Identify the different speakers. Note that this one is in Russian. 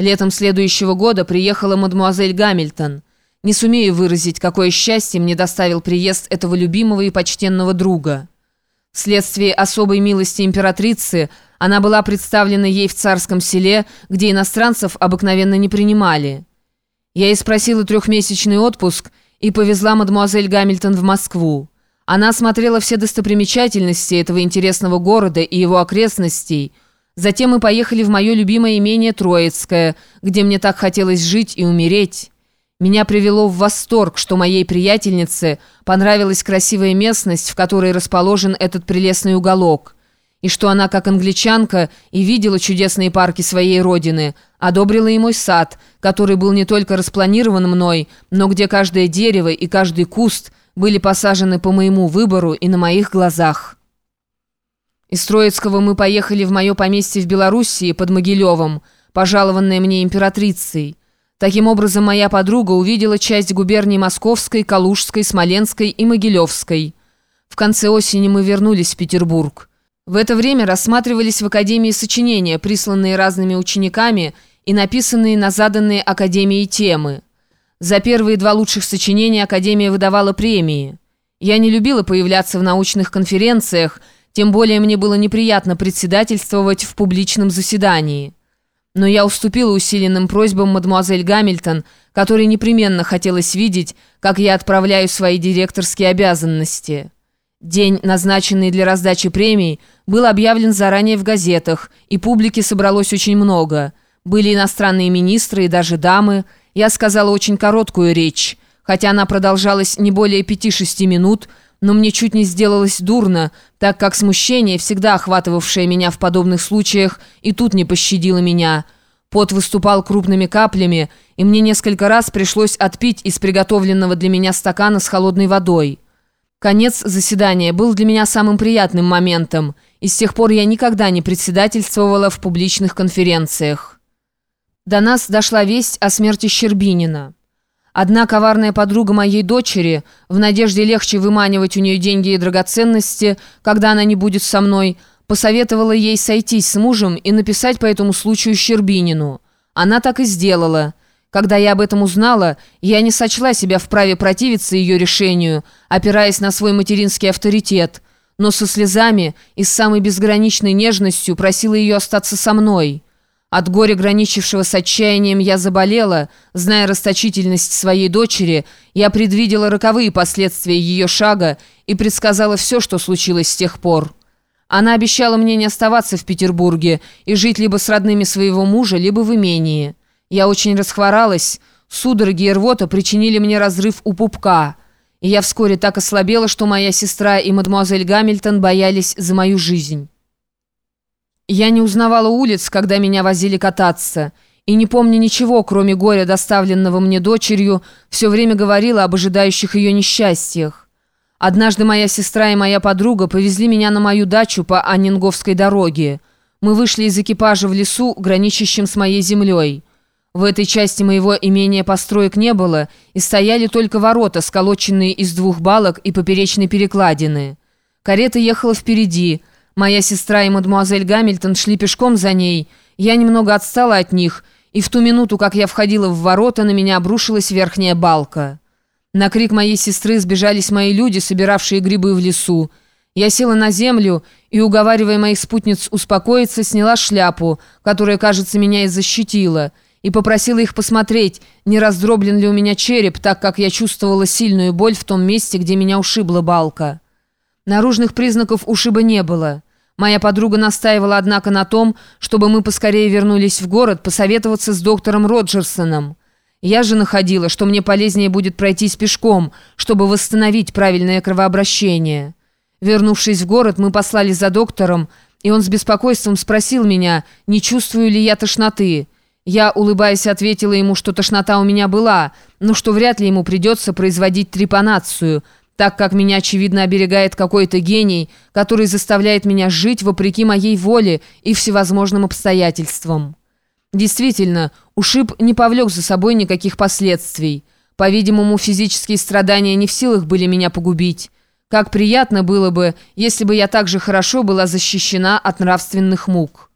Speaker 1: Летом следующего года приехала мадмуазель Гамильтон. Не сумею выразить, какое счастье мне доставил приезд этого любимого и почтенного друга. Вследствие особой милости императрицы она была представлена ей в царском селе, где иностранцев обыкновенно не принимали. Я и спросила трехмесячный отпуск и повезла мадмуазель Гамильтон в Москву. Она осмотрела все достопримечательности этого интересного города и его окрестностей – Затем мы поехали в мое любимое имение Троицкое, где мне так хотелось жить и умереть. Меня привело в восторг, что моей приятельнице понравилась красивая местность, в которой расположен этот прелестный уголок, и что она, как англичанка, и видела чудесные парки своей родины, одобрила и мой сад, который был не только распланирован мной, но где каждое дерево и каждый куст были посажены по моему выбору и на моих глазах». Из Троицкого мы поехали в мое поместье в Белоруссии под Могилевом, пожалованное мне императрицей. Таким образом, моя подруга увидела часть губерний Московской, Калужской, Смоленской и Могилевской. В конце осени мы вернулись в Петербург. В это время рассматривались в Академии сочинения, присланные разными учениками и написанные на заданные Академией темы. За первые два лучших сочинения Академия выдавала премии. Я не любила появляться в научных конференциях, тем более мне было неприятно председательствовать в публичном заседании. Но я уступила усиленным просьбам мадемуазель Гамильтон, которой непременно хотелось видеть, как я отправляю свои директорские обязанности. День, назначенный для раздачи премий, был объявлен заранее в газетах, и публики собралось очень много. Были иностранные министры и даже дамы. Я сказала очень короткую речь, хотя она продолжалась не более пяти-шести минут, но мне чуть не сделалось дурно, так как смущение, всегда охватывавшее меня в подобных случаях, и тут не пощадило меня. Пот выступал крупными каплями, и мне несколько раз пришлось отпить из приготовленного для меня стакана с холодной водой. Конец заседания был для меня самым приятным моментом, и с тех пор я никогда не председательствовала в публичных конференциях. До нас дошла весть о смерти Щербинина. Одна коварная подруга моей дочери, в надежде легче выманивать у нее деньги и драгоценности, когда она не будет со мной, посоветовала ей сойтись с мужем и написать по этому случаю Щербинину. Она так и сделала. Когда я об этом узнала, я не сочла себя вправе противиться ее решению, опираясь на свой материнский авторитет, но со слезами и с самой безграничной нежностью просила ее остаться со мной». От горя, граничившего с отчаянием, я заболела. Зная расточительность своей дочери, я предвидела роковые последствия ее шага и предсказала все, что случилось с тех пор. Она обещала мне не оставаться в Петербурге и жить либо с родными своего мужа, либо в имении. Я очень расхворалась. Судороги и рвота причинили мне разрыв у пупка. И я вскоре так ослабела, что моя сестра и мадемуазель Гамильтон боялись за мою жизнь». Я не узнавала улиц, когда меня возили кататься, и не помню ничего, кроме горя, доставленного мне дочерью, все время говорила об ожидающих ее несчастьях. Однажды моя сестра и моя подруга повезли меня на мою дачу по Аннинговской дороге. Мы вышли из экипажа в лесу, граничащем с моей землей. В этой части моего имения построек не было, и стояли только ворота, сколоченные из двух балок и поперечной перекладины. Карета ехала впереди – Моя сестра и мадемуазель Гамильтон шли пешком за ней. Я немного отстала от них, и в ту минуту, как я входила в ворота, на меня обрушилась верхняя балка. На крик моей сестры сбежались мои люди, собиравшие грибы в лесу. Я села на землю и, уговаривая моих спутниц успокоиться, сняла шляпу, которая, кажется, меня и защитила, и попросила их посмотреть, не раздроблен ли у меня череп, так как я чувствовала сильную боль в том месте, где меня ушибла балка. Наружных признаков ушиба не было. Моя подруга настаивала, однако, на том, чтобы мы поскорее вернулись в город посоветоваться с доктором Роджерсоном. Я же находила, что мне полезнее будет пройтись пешком, чтобы восстановить правильное кровообращение. Вернувшись в город, мы послали за доктором, и он с беспокойством спросил меня, не чувствую ли я тошноты. Я, улыбаясь, ответила ему, что тошнота у меня была, но что вряд ли ему придется производить трепанацию – так как меня, очевидно, оберегает какой-то гений, который заставляет меня жить вопреки моей воле и всевозможным обстоятельствам. Действительно, ушиб не повлек за собой никаких последствий. По-видимому, физические страдания не в силах были меня погубить. Как приятно было бы, если бы я так же хорошо была защищена от нравственных мук».